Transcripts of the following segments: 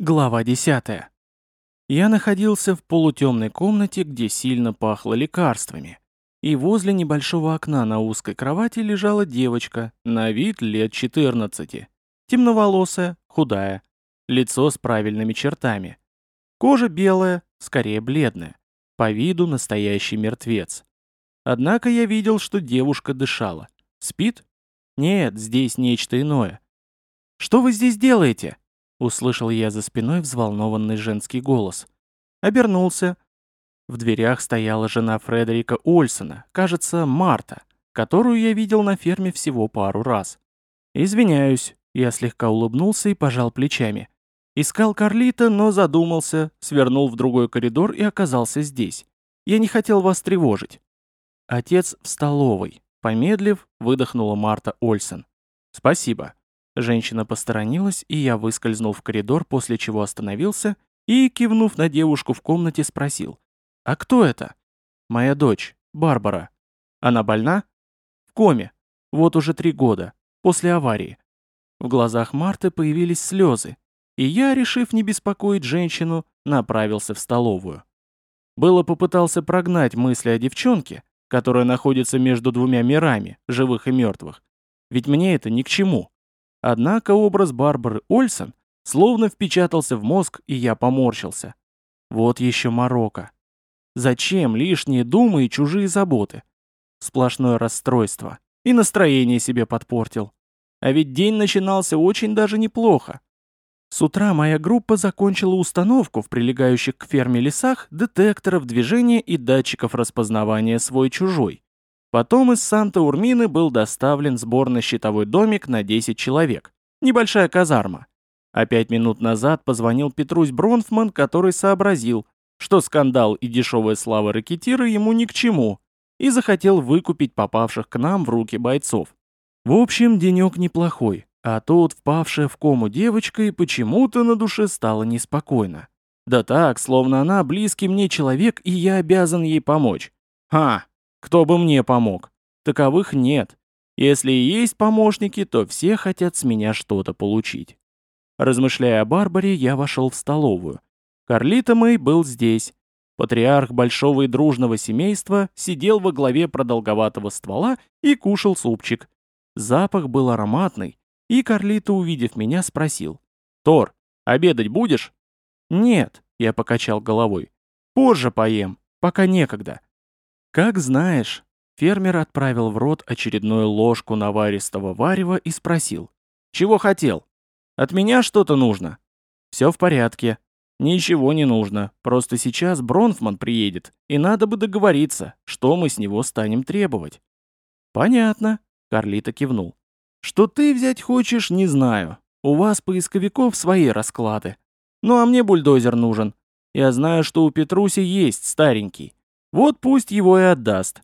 Глава 10. Я находился в полутемной комнате, где сильно пахло лекарствами. И возле небольшого окна на узкой кровати лежала девочка, на вид лет 14. Темноволосая, худая, лицо с правильными чертами. Кожа белая, скорее бледная. По виду настоящий мертвец. Однако я видел, что девушка дышала. Спит? Нет, здесь нечто иное. «Что вы здесь делаете?» Услышал я за спиной взволнованный женский голос. Обернулся. В дверях стояла жена Фредерика Ольсона, кажется, Марта, которую я видел на ферме всего пару раз. «Извиняюсь», я слегка улыбнулся и пожал плечами. Искал Карлита, но задумался, свернул в другой коридор и оказался здесь. Я не хотел вас тревожить. Отец в столовой. Помедлив, выдохнула Марта Ольсен. «Спасибо». Женщина посторонилась, и я выскользнул в коридор, после чего остановился и, кивнув на девушку в комнате, спросил. «А кто это?» «Моя дочь, Барбара. Она больна?» «В коме. Вот уже три года. После аварии». В глазах Марты появились слезы, и я, решив не беспокоить женщину, направился в столовую. Было попытался прогнать мысли о девчонке, которая находится между двумя мирами, живых и мертвых. Ведь мне это ни к чему. Однако образ Барбары Ольсон словно впечатался в мозг, и я поморщился. Вот еще Марокко. Зачем лишние думы и чужие заботы? Сплошное расстройство. И настроение себе подпортил. А ведь день начинался очень даже неплохо. С утра моя группа закончила установку в прилегающих к ферме лесах детекторов движения и датчиков распознавания свой-чужой. Потом из Санта-Урмины был доставлен сборно-щитовой домик на 10 человек. Небольшая казарма. А пять минут назад позвонил Петрусь Бронфман, который сообразил, что скандал и дешевая слава ракетира ему ни к чему, и захотел выкупить попавших к нам в руки бойцов. В общем, денек неплохой, а тут впавшая в кому девочка и почему-то на душе стало неспокойно. Да так, словно она близкий мне человек, и я обязан ей помочь. Ха, кто бы мне помог? Таковых нет. Если и есть помощники, то все хотят с меня что-то получить. Размышляя о Барбаре, я вошел в столовую. Карлита Мэй был здесь. Патриарх большого и дружного семейства сидел во главе продолговатого ствола и кушал супчик. Запах был ароматный, и Карлита, увидев меня, спросил. «Тор, обедать будешь?» «Нет», — я покачал головой. «Позже поем, пока некогда. Как знаешь, фермер отправил в рот очередную ложку наваристого варева и спросил. Чего хотел? От меня что-то нужно? Все в порядке. Ничего не нужно, просто сейчас Бронфман приедет, и надо бы договориться, что мы с него станем требовать. Понятно, Карлита кивнул. Что ты взять хочешь, не знаю. У вас, поисковиков, свои расклады. Ну а мне бульдозер нужен. Я знаю, что у Петруси есть старенький. Вот пусть его и отдаст.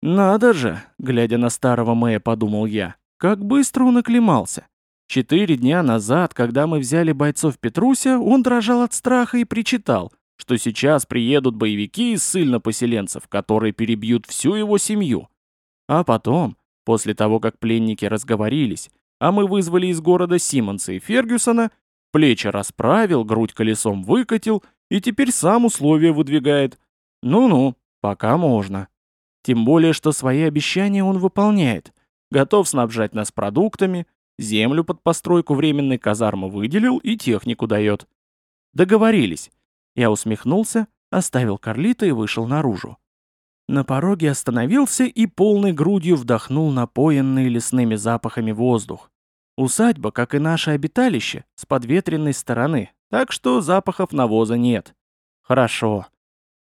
Надо же, глядя на старого Мэя, подумал я, как быстро он оклемался. Четыре дня назад, когда мы взяли бойцов Петруся, он дрожал от страха и причитал, что сейчас приедут боевики из ссыльно-поселенцев, которые перебьют всю его семью. А потом, после того, как пленники разговорились, а мы вызвали из города Симмонса и Фергюсона, плечи расправил, грудь колесом выкатил и теперь сам условия выдвигает – ну-ну, пока можно. Тем более, что свои обещания он выполняет. Готов снабжать нас продуктами, землю под постройку временной казармы выделил и технику дает. Договорились. Я усмехнулся, оставил Карлита и вышел наружу. На пороге остановился и полной грудью вдохнул напоенный лесными запахами воздух. Усадьба, как и наше обиталище, с подветренной стороны, так что запахов навоза нет. Хорошо.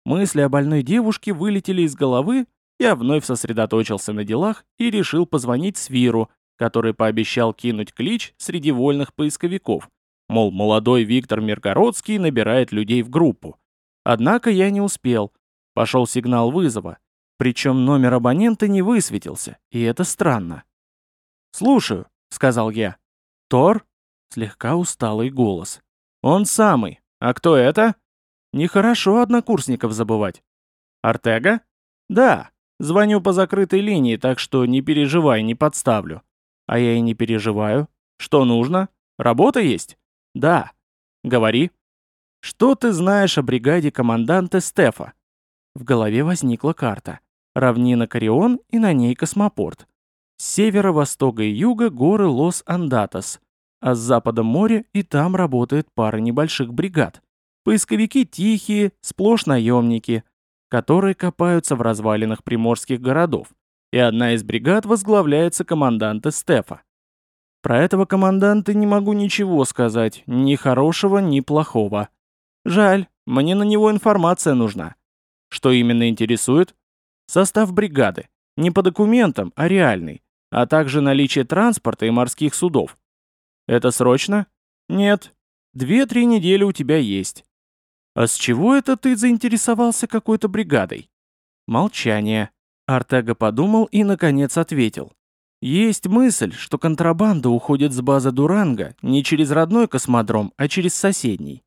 Мысли о больной девушке вылетели из головы, я вновь сосредоточился на делах и решил позвонить Свиру, который пообещал кинуть клич среди вольных поисковиков. Мол, молодой Виктор Миргородский набирает людей в группу. Однако я не успел. Пошел сигнал вызова. Причем номер абонента не высветился, и это странно. «Слушаю», — сказал я. «Тор?» — слегка усталый голос. «Он самый. А кто это?» Нехорошо однокурсников забывать. Артега? Да, звоню по закрытой линии, так что не переживай, не подставлю. А я и не переживаю. Что нужно? Работа есть? Да. Говори. Что ты знаешь о бригаде команданта Стефа? В голове возникла карта. Равнина Карион и на ней космопорт. С севера, востока и юга горы Лос-Андатос, а с запада море и там работает пара небольших бригад. Поисковики тихие, сплошь наемники, которые копаются в развалинах приморских городов, и одна из бригад возглавляется команданта Стефа. Про этого команданта не могу ничего сказать, ни хорошего, ни плохого. Жаль, мне на него информация нужна. Что именно интересует? Состав бригады. Не по документам, а реальный. А также наличие транспорта и морских судов. Это срочно? Нет. Две-три недели у тебя есть. «А с чего это ты заинтересовался какой-то бригадой?» Молчание. Артега подумал и, наконец, ответил. «Есть мысль, что контрабанда уходит с базы Дуранга не через родной космодром, а через соседний.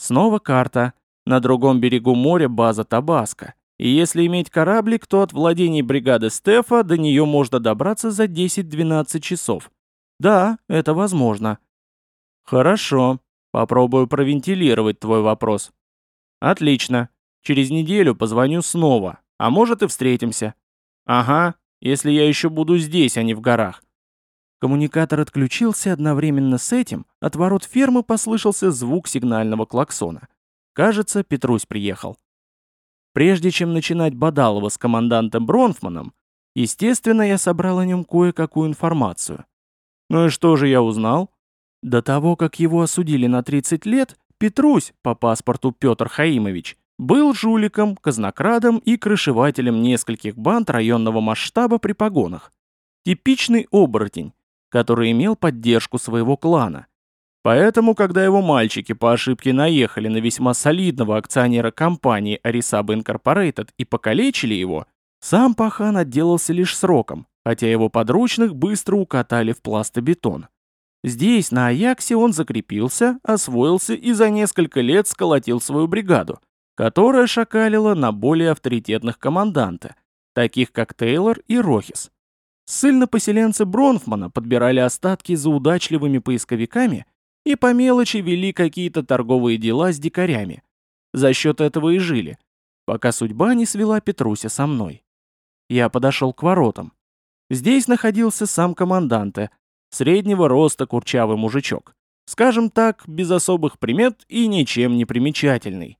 Снова карта. На другом берегу моря база Табаско. И если иметь кораблик, то от владений бригады Стефа до нее можно добраться за 10-12 часов. Да, это возможно. Хорошо. Попробую провентилировать твой вопрос. Отлично. Через неделю позвоню снова. А может и встретимся. Ага, если я еще буду здесь, а не в горах. Коммуникатор отключился одновременно с этим, от ворот фермы послышался звук сигнального клаксона. Кажется, Петрусь приехал. Прежде чем начинать Бадалова с командантом Бронфманом, естественно, я собрал о нем кое-какую информацию. Ну и что же я узнал? До того, как его осудили на 30 лет, Петрусь, по паспорту Петр Хаимович, был жуликом, казнокрадом и крышевателем нескольких банд районного масштаба при погонах. Типичный оборотень, который имел поддержку своего клана. Поэтому, когда его мальчики по ошибке наехали на весьма солидного акционера компании Arisaba Incorporated и покалечили его, сам Пахан отделался лишь сроком, хотя его подручных быстро укатали в пластобетон. Здесь, на Аяксе, он закрепился, освоился и за несколько лет сколотил свою бригаду, которая шакалила на более авторитетных команданта, таких как Тейлор и Рохис. Ссыльно-поселенцы Бронфмана подбирали остатки за удачливыми поисковиками и по мелочи вели какие-то торговые дела с дикарями. За счет этого и жили, пока судьба не свела Петруся со мной. Я подошел к воротам. Здесь находился сам команданте, Среднего роста курчавый мужичок. Скажем так, без особых примет и ничем не примечательный.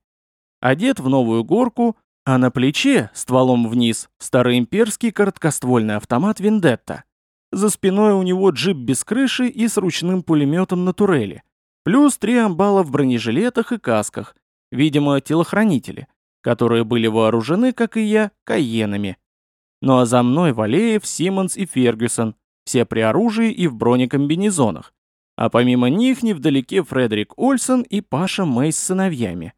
Одет в новую горку, а на плече, стволом вниз, староимперский короткоствольный автомат «Вендетта». За спиной у него джип без крыши и с ручным пулеметом на турели. Плюс три амбала в бронежилетах и касках, видимо, телохранители, которые были вооружены, как и я, каенами. Ну а за мной Валеев, Симмонс и Фергюсон, все при оружии и в бронекомбинезонах. А помимо них невдалеке Фредерик Ольсен и Паша Мэй с сыновьями.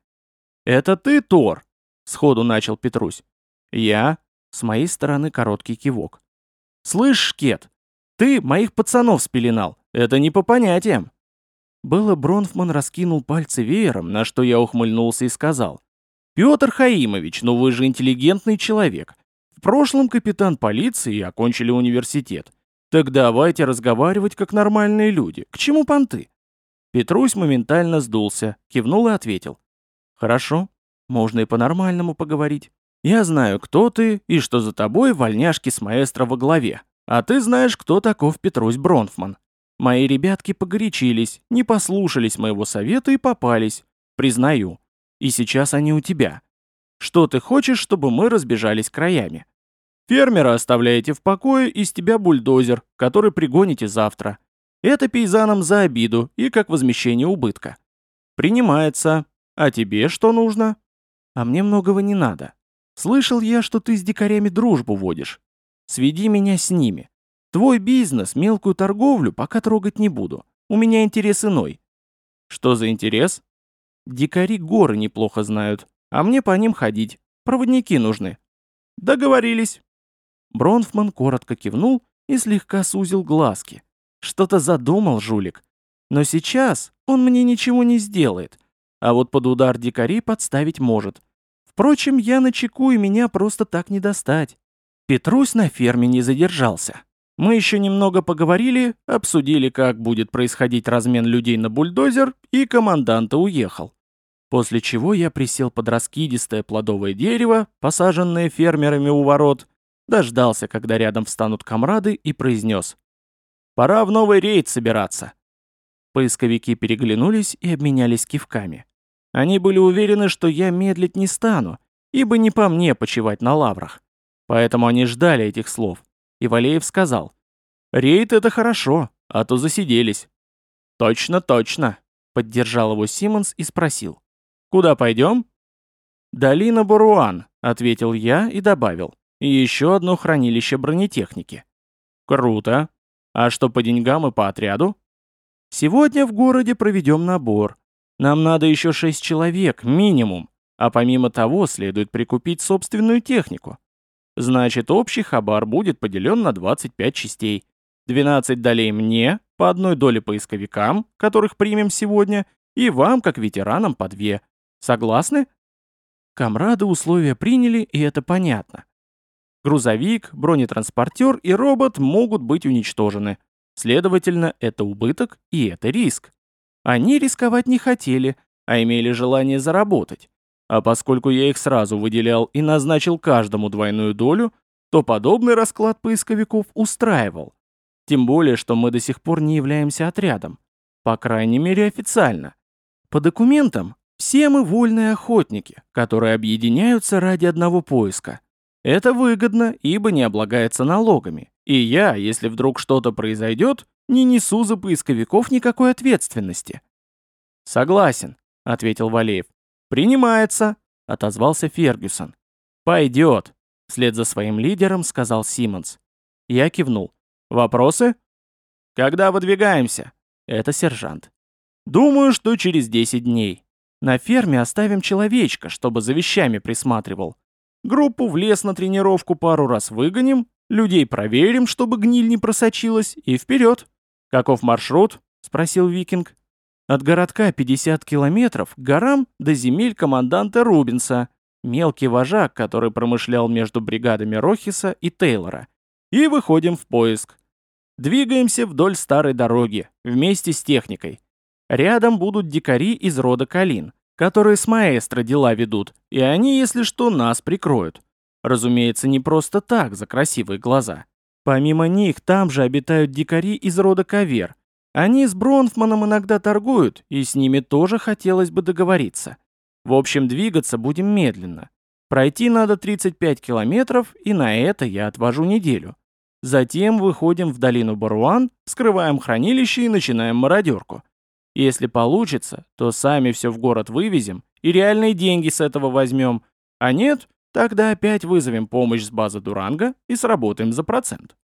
«Это ты, Тор?» — сходу начал Петрусь. «Я?» — с моей стороны короткий кивок. «Слышь, Шкет, ты моих пацанов спеленал. Это не по понятиям». Было Бронфман раскинул пальцы веером, на что я ухмыльнулся и сказал. «Петр Хаимович, ну вы же интеллигентный человек. В прошлом капитан полиции окончили университет. Так давайте разговаривать как нормальные люди. К чему понты? Петрусь моментально сдулся, кивнул и ответил. Хорошо, можно и по-нормальному поговорить. Я знаю, кто ты и что за тобой вольняшки с маэстро во главе. А ты знаешь, кто таков Петрусь Бронфман. Мои ребятки погорячились, не послушались моего совета и попались. Признаю. И сейчас они у тебя. Что ты хочешь, чтобы мы разбежались краями? Фермера оставляете в покое, из тебя бульдозер, который пригоните завтра. Это пейзанам за обиду и как возмещение убытка. Принимается. А тебе что нужно? А мне многого не надо. Слышал я, что ты с дикарями дружбу водишь. Сведи меня с ними. Твой бизнес, мелкую торговлю пока трогать не буду. У меня интерес иной. Что за интерес? Дикари горы неплохо знают, а мне по ним ходить. Проводники нужны. Договорились. Бронфман коротко кивнул и слегка сузил глазки. Что-то задумал жулик. Но сейчас он мне ничего не сделает, а вот под удар дикарей подставить может. Впрочем, я на чеку и меня просто так не достать. Петрусь на ферме не задержался. Мы еще немного поговорили, обсудили, как будет происходить размен людей на бульдозер, и команданта уехал. После чего я присел под раскидистое плодовое дерево, посаженное фермерами у ворот, дождался, когда рядом встанут комрады, и произнес. «Пора в новый рейд собираться». Поисковики переглянулись и обменялись кивками. Они были уверены, что я медлить не стану, ибо не по мне почивать на лаврах. Поэтому они ждали этих слов. И Валеев сказал, «Рейд — это хорошо, а то засиделись». «Точно, точно», — поддержал его Симмонс и спросил, «Куда пойдем?» «Долина Буруан», — ответил я и добавил, «и еще одно хранилище бронетехники». «Круто. А что по деньгам и по отряду?» «Сегодня в городе проведем набор. Нам надо еще шесть человек, минимум, а помимо того следует прикупить собственную технику. Значит, общий хабар будет поделен на 25 частей. 12 долей мне, по одной доле поисковикам, которых примем сегодня, и вам, как ветеранам, по две. Согласны? Комрады условия приняли, и это понятно. Грузовик, бронетранспортер и робот могут быть уничтожены. Следовательно, это убыток и это риск. Они рисковать не хотели, а имели желание заработать. А поскольку я их сразу выделял и назначил каждому двойную долю, то подобный расклад поисковиков устраивал. Тем более, что мы до сих пор не являемся отрядом. По крайней мере, официально. По документам, все мы вольные охотники, которые объединяются ради одного поиска. Это выгодно, ибо не облагается налогами. И я, если вдруг что-то произойдет, не несу за поисковиков никакой ответственности. «Согласен», — ответил Валеев. «Принимается», — отозвался Фергюсон. «Пойдет», — вслед за своим лидером сказал Симмонс. Я кивнул. «Вопросы?» «Когда выдвигаемся?» Это сержант. «Думаю, что через 10 дней. На ферме оставим человечка, чтобы за вещами присматривал. Группу в лес на тренировку пару раз выгоним, людей проверим, чтобы гниль не просочилась, и вперед. Каков маршрут?» — спросил викинг. От городка 50 километров горам до земель команданта Рубинса, мелкий вожак, который промышлял между бригадами Рохиса и Тейлора. И выходим в поиск. Двигаемся вдоль старой дороги, вместе с техникой. Рядом будут дикари из рода Калин, которые с маэстро дела ведут, и они, если что, нас прикроют. Разумеется, не просто так, за красивые глаза. Помимо них, там же обитают дикари из рода Кавер, они с Бронфманом иногда торгуют, и с ними тоже хотелось бы договориться. В общем, двигаться будем медленно. Пройти надо 35 километров, и на это я отвожу неделю. Затем выходим в долину Баруан, скрываем хранилище и начинаем мародерку. Если получится, то сами все в город вывезем и реальные деньги с этого возьмем. А нет, тогда опять вызовем помощь с базы Дуранга и сработаем за процент.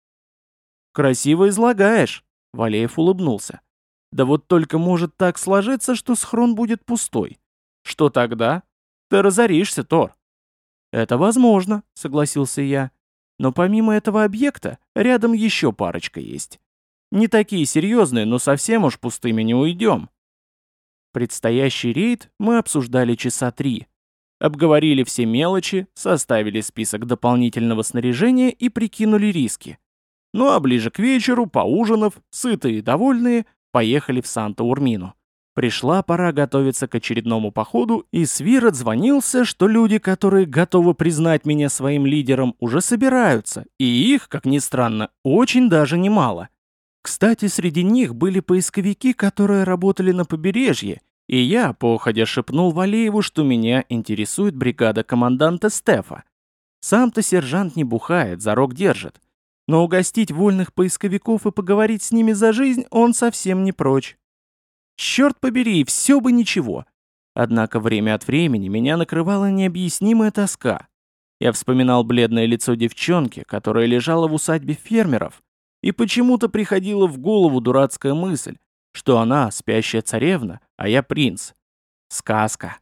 Красиво излагаешь, Валеев улыбнулся. Да вот только может так сложиться, что схрон будет пустой. Что тогда? Ты разоришься, Тор. Это возможно, согласился я. Но помимо этого объекта, рядом еще парочка есть. Не такие серьезные, но совсем уж пустыми не уйдем. Предстоящий рейд мы обсуждали часа три. Обговорили все мелочи, составили список дополнительного снаряжения и прикинули риски. Ну а ближе к вечеру, поужинав, сытые и довольные, поехали в Санта-Урмину. Пришла пора готовиться к очередному походу, и Свир отзвонился, что люди, которые готовы признать меня своим лидером, уже собираются, и их, как ни странно, очень даже немало. Кстати, среди них были поисковики, которые работали на побережье, и я, походя, шепнул Валееву, что меня интересует бригада команданта Стефа. Сам-то сержант не бухает, зарок держит но угостить вольных поисковиков и поговорить с ними за жизнь он совсем не прочь. Черт побери, все бы ничего. Однако время от времени меня накрывала необъяснимая тоска. Я вспоминал бледное лицо девчонки, которая лежала в усадьбе фермеров, и почему-то приходила в голову дурацкая мысль, что она спящая царевна, а я принц. Сказка.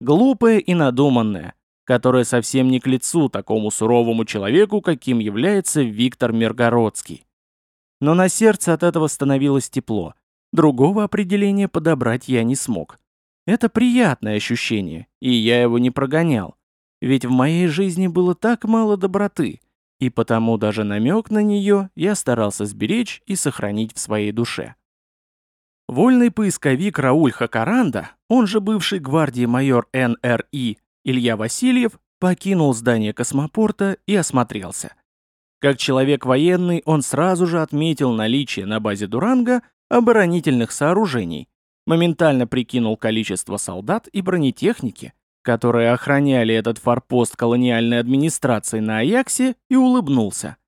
Глупая и надуманная, которое совсем не к лицу такому суровому человеку, каким является Виктор Миргородский. Но на сердце от этого становилось тепло. Другого определения подобрать я не смог. Это приятное ощущение, и я его не прогонял. Ведь в моей жизни было так мало доброты, и потому даже намек на нее я старался сберечь и сохранить в своей душе. Вольный поисковик Рауль Хакаранда, он же бывший гвардии майор НРИ Илья Васильев, покинул здание космопорта и осмотрелся. Как человек военный, он сразу же отметил наличие на базе Дуранга оборонительных сооружений, моментально прикинул количество солдат и бронетехники, которые охраняли этот форпост колониальной администрации на Аяксе, и улыбнулся.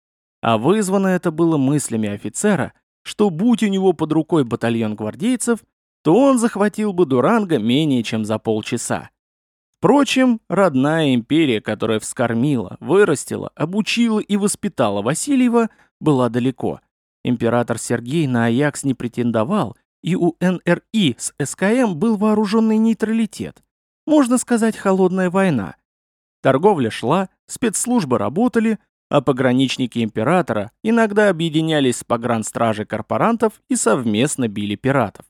А вызвано это было мыслями офицера, что будь у него под рукой батальон гвардейцев, то он захватил бы Дуранга менее чем за полчаса. Впрочем, родная империя, которая вскормила, вырастила, обучила и воспитала Васильева, была далеко. Император Сергей на Аякс не претендовал, и у НРИ с СКМ был вооруженный нейтралитет. Можно сказать, холодная война. Торговля шла, спецслужбы работали, а пограничники императора иногда объединялись с погранстражей корпорантов и совместно били пиратов.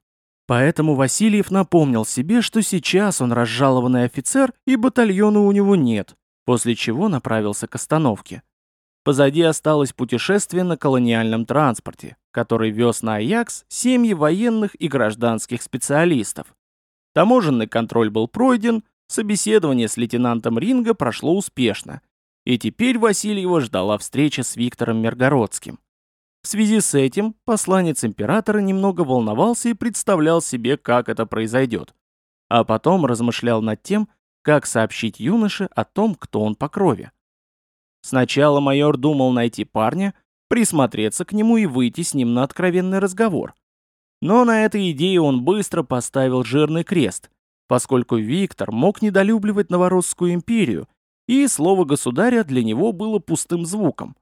Поэтому Васильев напомнил себе, что сейчас он разжалованный офицер и батальона у него нет, после чего направился к остановке. Позади осталось путешествие на колониальном транспорте, который вез на Аякс семьи военных и гражданских специалистов. Таможенный контроль был пройден, собеседование с лейтенантом Ринга прошло успешно, и теперь Васильева ждала встреча с Виктором Миргородским. В связи с этим посланец императора немного волновался и представлял себе, как это произойдет, а потом размышлял над тем, как сообщить юноше о том, кто он по крови. Сначала майор думал найти парня, присмотреться к нему и выйти с ним на откровенный разговор. Но на этой идее он быстро поставил жирный крест, поскольку Виктор мог недолюбливать Новоросскую империю, и слово государя для него было пустым звуком.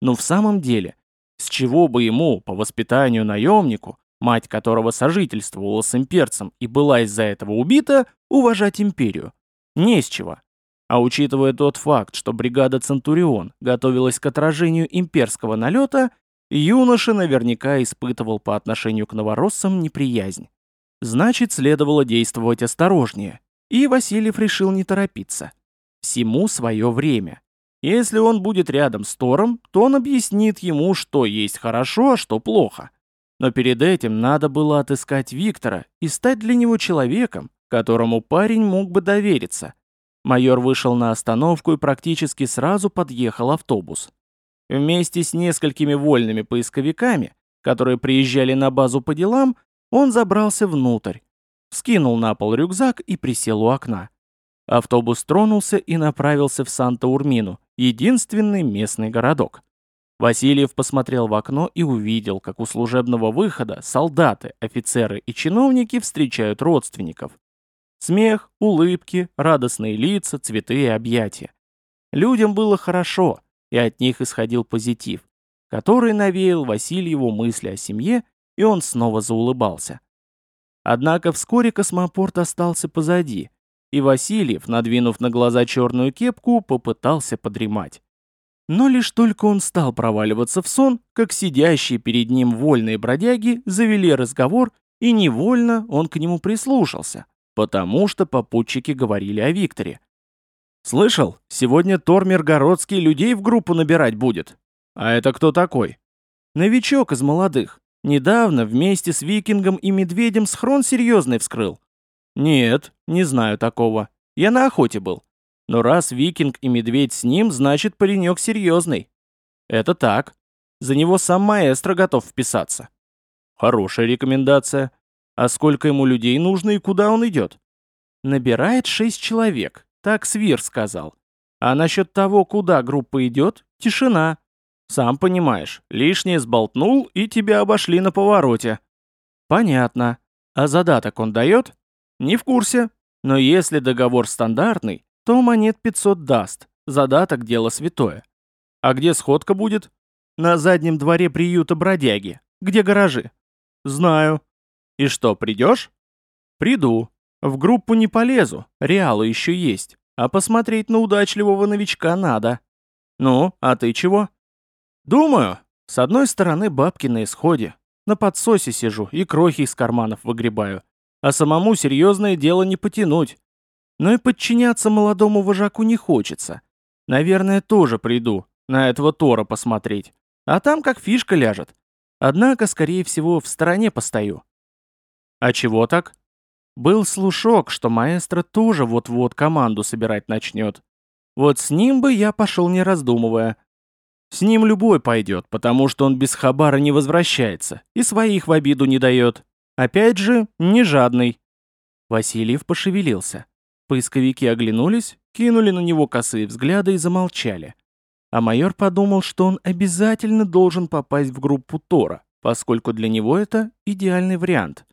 Но в самом деле, с чего бы ему, по воспитанию наемнику, мать которого сожительствовала с имперцем и была из-за этого убита, уважать империю? Не с чего. А учитывая тот факт, что бригада «Центурион» готовилась к отражению имперского налета, юноша наверняка испытывал по отношению к новороссам неприязнь. Значит, следовало действовать осторожнее, и Васильев решил не торопиться. Всему свое время. Если он будет рядом с Тором, то он объяснит ему, что есть хорошо, а что плохо. Но перед этим надо было отыскать Виктора и стать для него человеком, которому парень мог бы довериться. Майор вышел на остановку и практически сразу подъехал автобус. Вместе с несколькими вольными поисковиками, которые приезжали на базу по делам, он забрался внутрь, скинул на пол рюкзак и присел у окна. Автобус тронулся и направился в Санта-Урмину, единственный местный городок. Васильев посмотрел в окно и увидел, как у служебного выхода солдаты, офицеры и чиновники встречают родственников. Смех, улыбки, радостные лица, цветы и объятия. Людям было хорошо, и от них исходил позитив, который навеял Васильеву мысли о семье, и он снова заулыбался. Однако вскоре космопорт остался позади, и Васильев, надвинув на глаза черную кепку, попытался подремать. Но лишь только он стал проваливаться в сон, как сидящие перед ним вольные бродяги завели разговор, и невольно он к нему прислушался, потому что попутчики говорили о Викторе. Слышал, сегодня Тормер Городский людей в группу набирать будет. А это кто такой? Новичок из молодых. Недавно вместе с Викингом и Медведем схрон серьезный вскрыл. Нет, не знаю такого. Я на охоте был. Но раз Викинг и Медведь с ним, значит паренек серьезный. Это так. За него сам маэстро готов вписаться. Хорошая рекомендация. А сколько ему людей нужно и куда он идет? Набирает шесть человек. Так Свир сказал. А насчет того, куда группа идет, тишина. Сам понимаешь, лишнее сболтнул, и тебя обошли на повороте. Понятно. А задаток он дает? Не в курсе. Но если договор стандартный, то монет 500 даст. Задаток – дело святое. А где сходка будет? На заднем дворе приюта бродяги. Где гаражи? Знаю. И что, придешь? Приду. В группу не полезу, реалы еще есть, а посмотреть на удачливого новичка надо. Ну, а ты чего? Думаю, с одной стороны бабки на исходе. На подсосе сижу и крохи из карманов выгребаю. А самому серьезное дело не потянуть. Но и подчиняться молодому вожаку не хочется. Наверное, тоже приду, на этого Тора посмотреть. А там как фишка ляжет. Однако, скорее всего, в стороне постою. А чего так? Был слушок, что маэстро тоже вот-вот команду собирать начнет. Вот с ним бы я пошел не раздумывая. С ним любой пойдет, потому что он без хабара не возвращается и своих в обиду не дает. Опять же, не жадный. Васильев пошевелился. Поисковики оглянулись, кинули на него косые взгляды и замолчали. А майор подумал, что он обязательно должен попасть в группу Тора, поскольку для него это идеальный вариант.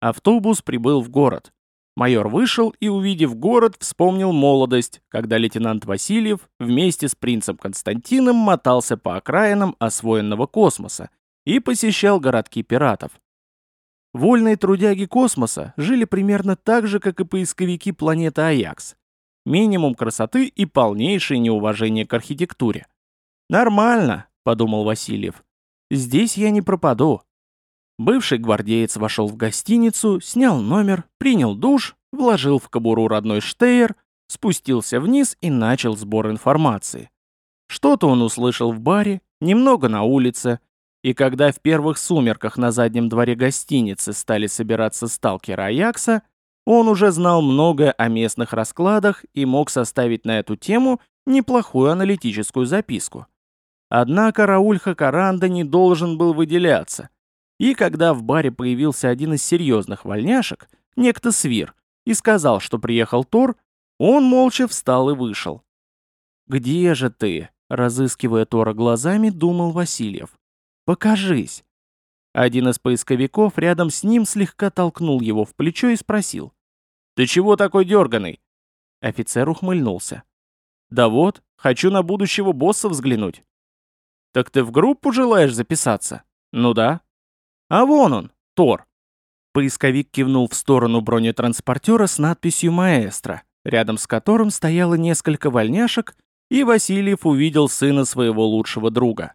Автобус прибыл в город. Майор вышел и, увидев город, вспомнил молодость, когда лейтенант Васильев вместе с принцем Константином мотался по окраинам освоенного космоса и посещал городки пиратов. Вольные трудяги космоса жили примерно так же, как и поисковики планеты Аякс. Минимум красоты и полнейшее неуважение к архитектуре. «Нормально», — подумал Васильев. «Здесь я не пропаду». Бывший гвардеец вошел в гостиницу, снял номер, принял душ, вложил в кобуру родной штейр, спустился вниз и начал сбор информации. Что-то он услышал в баре, немного на улице, и когда в первых сумерках на заднем дворе гостиницы стали собираться сталкеры Аякса, он уже знал многое о местных раскладах и мог составить на эту тему неплохую аналитическую записку. Однако Рауль Хакаранда не должен был выделяться. И когда в баре появился один из серьезных вольняшек, некто Свир, и сказал, что приехал Тор, он молча встал и вышел. «Где же ты?» — разыскивая Тора глазами, думал Васильев. «Покажись». Один из поисковиков рядом с ним слегка толкнул его в плечо и спросил. «Ты чего такой дерганый?» Офицер ухмыльнулся. «Да вот, хочу на будущего босса взглянуть». «Так ты в группу желаешь записаться?» «Ну да». «А вон он, Тор». Поисковик кивнул в сторону бронетранспортера с надписью «Маэстро», рядом с которым стояло несколько вольняшек, и Васильев увидел сына своего лучшего друга.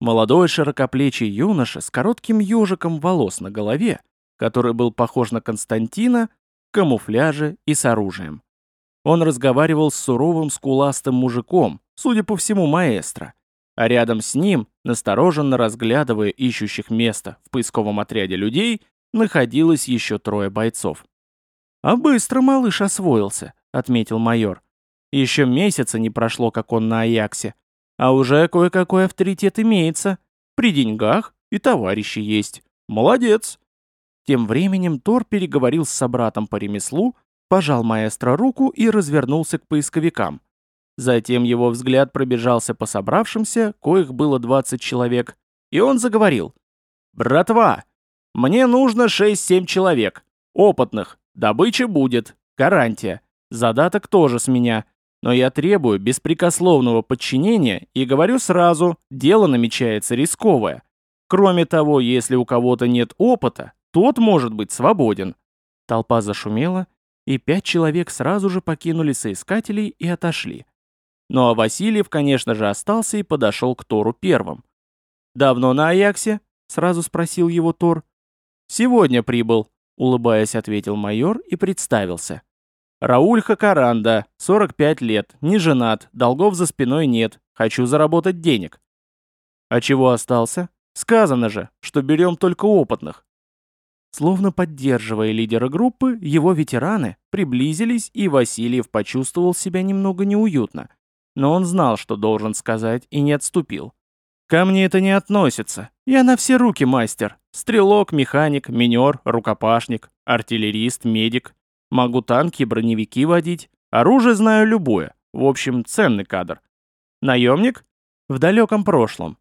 Молодой широкоплечий юноша с коротким ежиком волос на голове, который был похож на Константина, камуфляже и с оружием. Он разговаривал с суровым скуластым мужиком, судя по всему, маэстро, а рядом с ним, настороженно разглядывая ищущих место в поисковом отряде людей, находилось еще трое бойцов. «А быстро малыш освоился», — отметил майор. «Еще месяца не прошло, как он на Аяксе, а уже кое-какой авторитет имеется. При деньгах и товарищи есть. Молодец!» Тем временем Тор переговорил с собратом по ремеслу, пожал маэстро руку и развернулся к поисковикам. Затем его взгляд пробежался по собравшимся, коих было 20 человек, и он заговорил. «Братва, мне нужно 6-7 человек. Опытных. Добыча будет. Гарантия. Задаток тоже с меня. Но я требую беспрекословного подчинения и говорю сразу, дело намечается рисковое. Кроме того, если у кого-то нет опыта, тот может быть свободен. Толпа зашумела, и пять человек сразу же покинули соискателей и отошли. Ну а Васильев, конечно же, остался и подошел к Тору первым. «Давно на Аяксе?» — сразу спросил его Тор. «Сегодня прибыл», — улыбаясь, ответил майор и представился. «Рауль Хакаранда, 45 лет, не женат, долгов за спиной нет, хочу заработать денег». «А чего остался? Сказано же, что берем только опытных». Словно поддерживая лидера группы, его ветераны приблизились, и Васильев почувствовал себя немного неуютно. Но он знал, что должен сказать, и не отступил. Ко мне это не относится. Я на все руки мастер. Стрелок, механик, минер, рукопашник, артиллерист, медик. Могу танки и броневики водить. Оружие знаю любое. В общем, ценный кадр. Наемник? В далеком прошлом.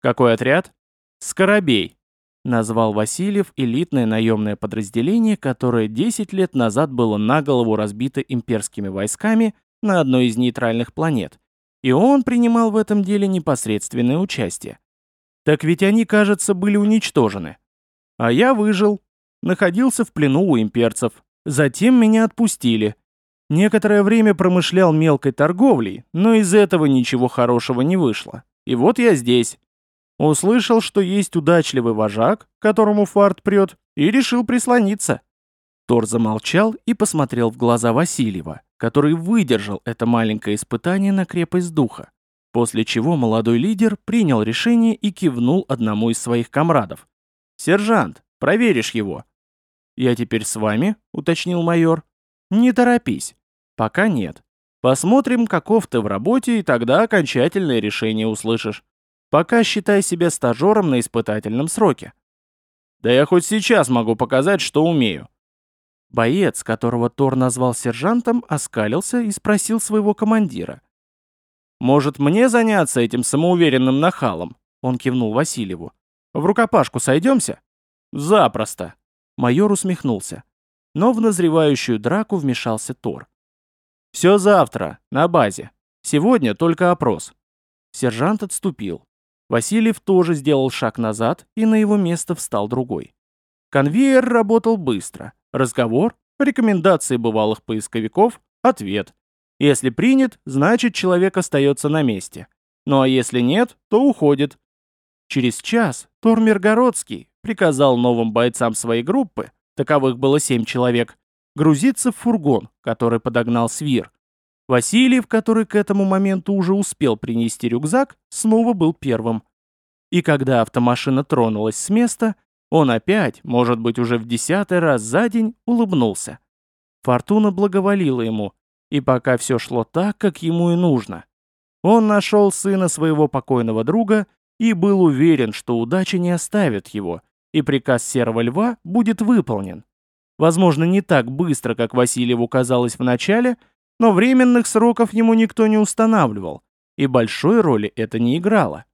Какой отряд? Скоробей. Назвал Васильев элитное наемное подразделение, которое 10 лет назад было на голову разбито имперскими войсками на одной из нейтральных планет и он принимал в этом деле непосредственное участие. Так ведь они, кажется, были уничтожены. А я выжил, находился в плену у имперцев. Затем меня отпустили. Некоторое время промышлял мелкой торговлей, но из этого ничего хорошего не вышло. И вот я здесь. Услышал, что есть удачливый вожак, которому фарт прет, и решил прислониться. Тор замолчал и посмотрел в глаза Васильева который выдержал это маленькое испытание на крепость духа. После чего молодой лидер принял решение и кивнул одному из своих комрадов. «Сержант, проверишь его». «Я теперь с вами?» — уточнил майор. «Не торопись. Пока нет. Посмотрим, каков ты в работе, и тогда окончательное решение услышишь. Пока считай себя стажером на испытательном сроке». «Да я хоть сейчас могу показать, что умею». Боец, которого Тор назвал сержантом, оскалился и спросил своего командира. «Может, мне заняться этим самоуверенным нахалом?» Он кивнул Васильеву. «В рукопашку сойдемся?» «Запросто!» Майор усмехнулся. Но в назревающую драку вмешался Тор. «Все завтра, на базе. Сегодня только опрос». Сержант отступил. Васильев тоже сделал шаг назад, и на его место встал другой. Конвейер работал быстро. Разговор, рекомендации бывалых поисковиков, ответ. Если принят, значит человек остается на месте. Ну а если нет, то уходит. Через час Тормер Городский приказал новым бойцам своей группы, таковых было семь человек, грузиться в фургон, который подогнал Свир. Васильев, который к этому моменту уже успел принести рюкзак, снова был первым. И когда автомашина тронулась с места, он опять, может быть уже в десятый раз за день, улыбнулся. Фортуна благоволила ему, и пока все шло так, как ему и нужно. Он нашел сына своего покойного друга и был уверен, что удача не оставит его, и приказ Серого Льва будет выполнен. Возможно, не так быстро, как Васильеву казалось вначале, но временных сроков ему никто не устанавливал, и большой роли это не играло.